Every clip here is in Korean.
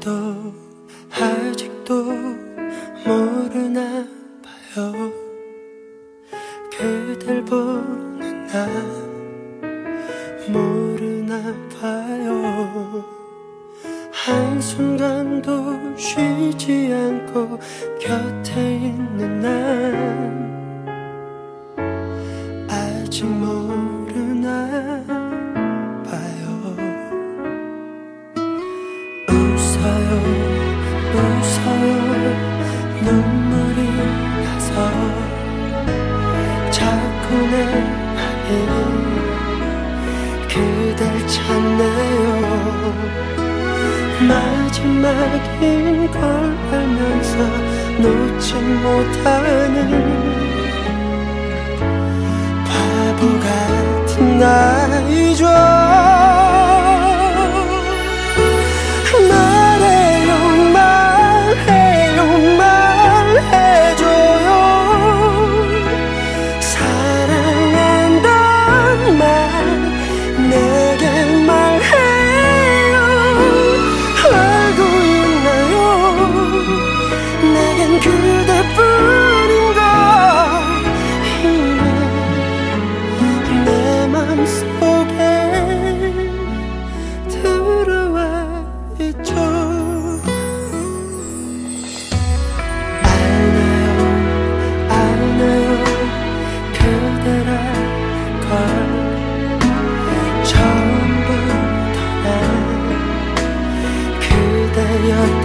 아직도 아직도 모르나 봐요. 그댈 보는 나 모르나 봐요. 한순간도 쉬지 않고 곁에 있는 난 아직 모르 웃어요 웃어요. 눈물이 나서 자꾸 내 맘에 그댈 찾네요. 마지막인 걸 알면서 놓지 못하는 바보 같은 나 그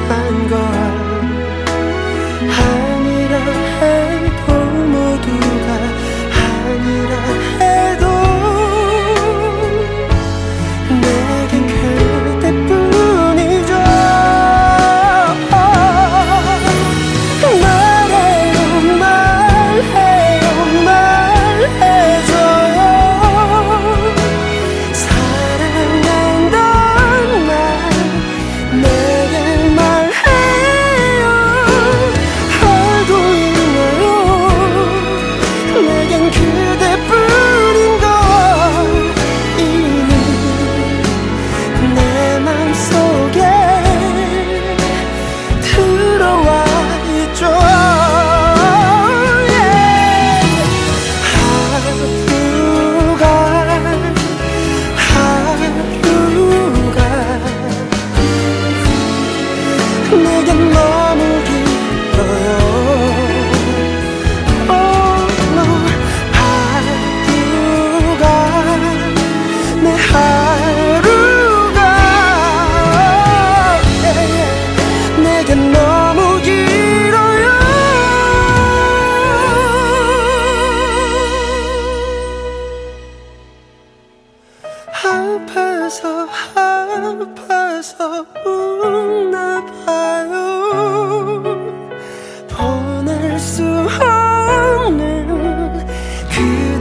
아파서 웃나 봐요. 보낼 수 없는 그